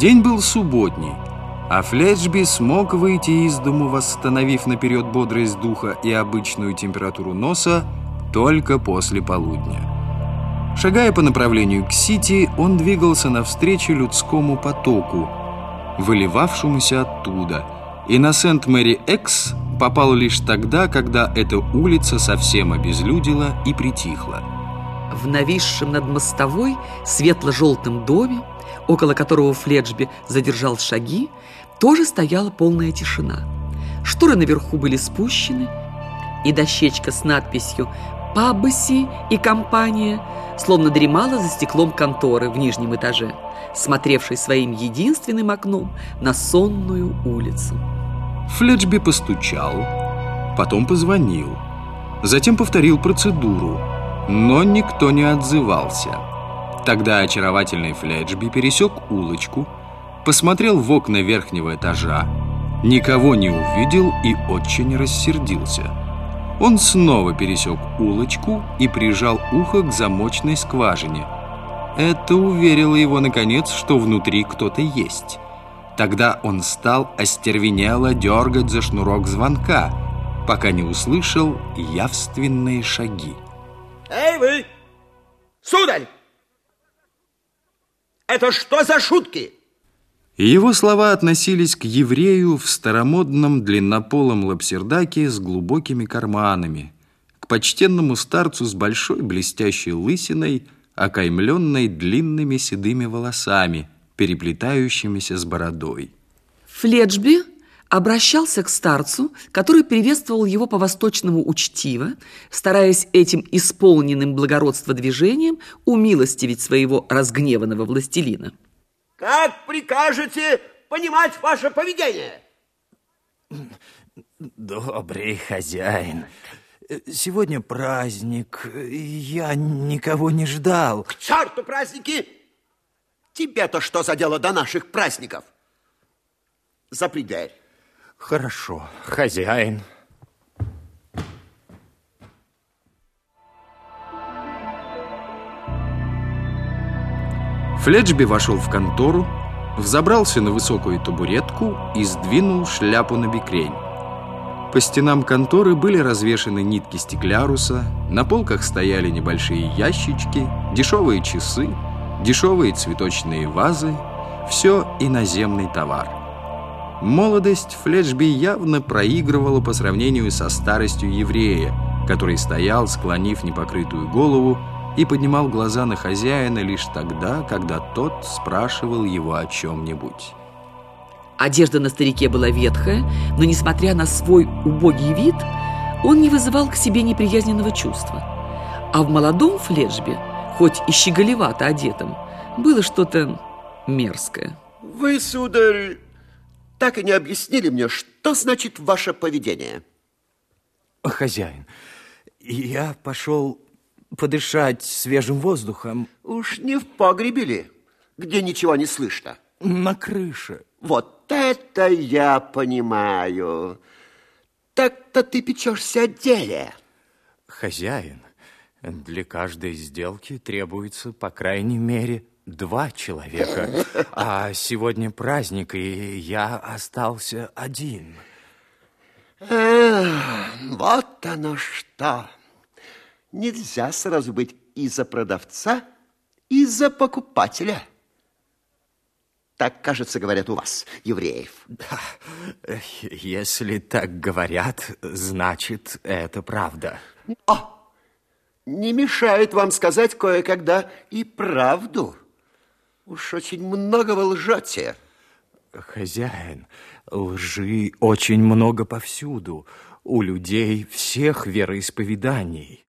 День был субботний, а Флетчби смог выйти из дому, восстановив наперед бодрость духа и обычную температуру носа только после полудня. Шагая по направлению к Сити, он двигался навстречу людскому потоку, выливавшемуся оттуда, и на Сент-Мэри-Экс попал лишь тогда, когда эта улица совсем обезлюдила и притихла. В нависшем над мостовой светло-желтом доме, около которого Фледжби задержал шаги, тоже стояла полная тишина. Шторы наверху были спущены, и дощечка с надписью «Паббаси и компания» словно дремала за стеклом конторы в нижнем этаже, смотревшей своим единственным окном на сонную улицу. Фледжби постучал, потом позвонил, затем повторил процедуру, но никто не отзывался. Тогда очаровательный Фледжби пересек улочку, посмотрел в окна верхнего этажа, никого не увидел и очень рассердился. Он снова пересек улочку и прижал ухо к замочной скважине. Это уверило его, наконец, что внутри кто-то есть. Тогда он стал остервенело дергать за шнурок звонка, пока не услышал явственные шаги. Эй вы, сударь! Это что за шутки? И его слова относились к еврею в старомодном длиннополом лапсердаке с глубокими карманами, к почтенному старцу с большой блестящей лысиной, окаймленной длинными седыми волосами, переплетающимися с бородой. Фледжби обращался к старцу, который приветствовал его по-восточному учтиво, стараясь этим исполненным благородства движением умилостивить своего разгневанного властелина. Как прикажете понимать ваше поведение? Добрый хозяин. Сегодня праздник. Я никого не ждал. К черту праздники! Тебе-то что за дело до наших праздников? Запри дверь. Хорошо, хозяин. Фледжби вошел в контору, взобрался на высокую табуретку и сдвинул шляпу на бикрень. По стенам конторы были развешаны нитки стекляруса, на полках стояли небольшие ящички, дешевые часы, дешевые цветочные вазы, все иноземный товар. Молодость Фледжби явно проигрывала по сравнению со старостью еврея, который стоял, склонив непокрытую голову, и поднимал глаза на хозяина лишь тогда, когда тот спрашивал его о чем-нибудь. Одежда на старике была ветхая, но, несмотря на свой убогий вид, он не вызывал к себе неприязненного чувства. А в молодом Фледжбе, хоть и щеголевато одетом, было что-то мерзкое. Вы, сударь, так и не объяснили мне, что значит ваше поведение. Хозяин, я пошел подышать свежим воздухом. Уж не в погребе ли, где ничего не слышно? На крыше. Вот это я понимаю. Так-то ты печешься о деле. Хозяин, для каждой сделки требуется, по крайней мере, два человека. А сегодня праздник, и я остался один. Эх, вот оно что. Нельзя сразу быть и за продавца, и за покупателя. Так, кажется, говорят у вас, евреев. Да, если так говорят, значит, это правда. О, не мешает вам сказать кое-когда и правду. Уж очень много вы лжете. Хозяин, лжи очень много повсюду, у людей всех вероисповеданий.